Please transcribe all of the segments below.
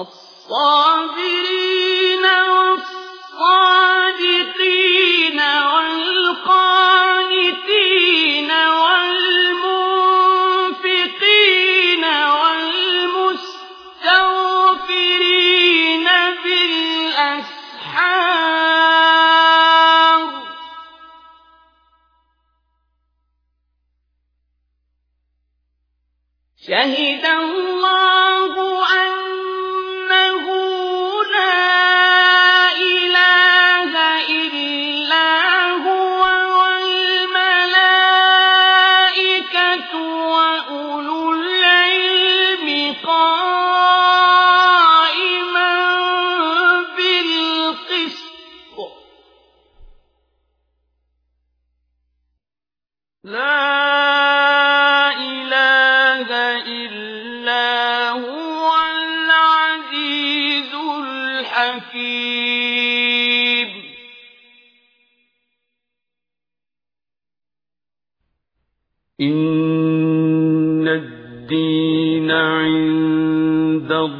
الصابرين والصادقين والقانتين والمنفقين والمستغفرين بالأسحار. شهد الله لا إله إلا هو العزيز الحكيم. إن الدين عند الله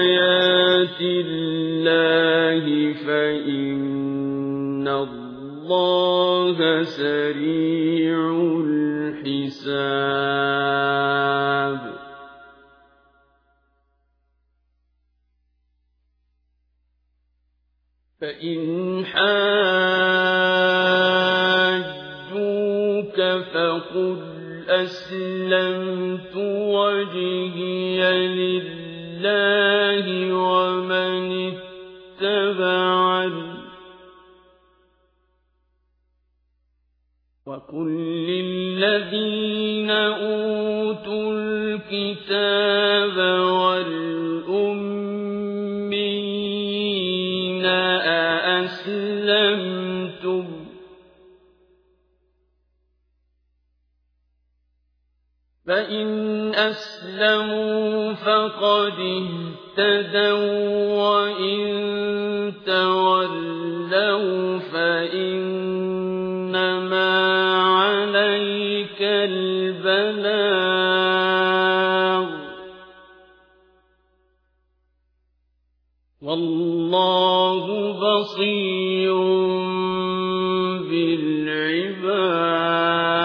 الله فإن الله سريع الحساب. فإن حاجوك فقل أسلمت وجهي لله وقل للذين أوتوا الكتاب والأمين أأسلمتم فإن أسلموا فقد اهتدوا وإن تولوا فإنما بصير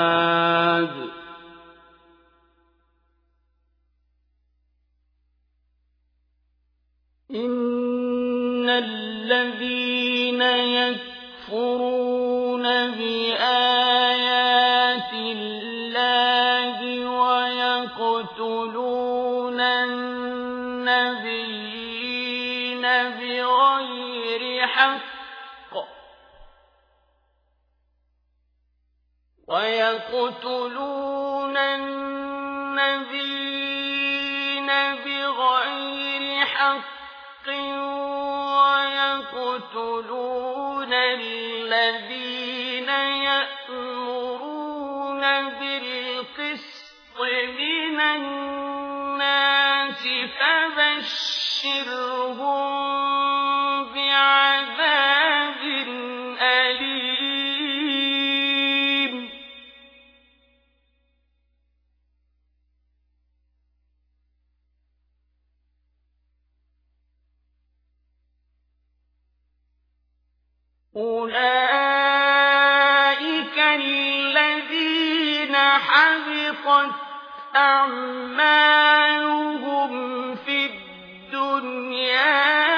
بالعباد إن الذين يكفرون بآيات الله ويقتلون ويقتلون النبيين بغير حق ويقتلون الذين يأمرون بالقسط من الناس فبشرهم أولئك الذين حبطت أعمالهم في الدنيا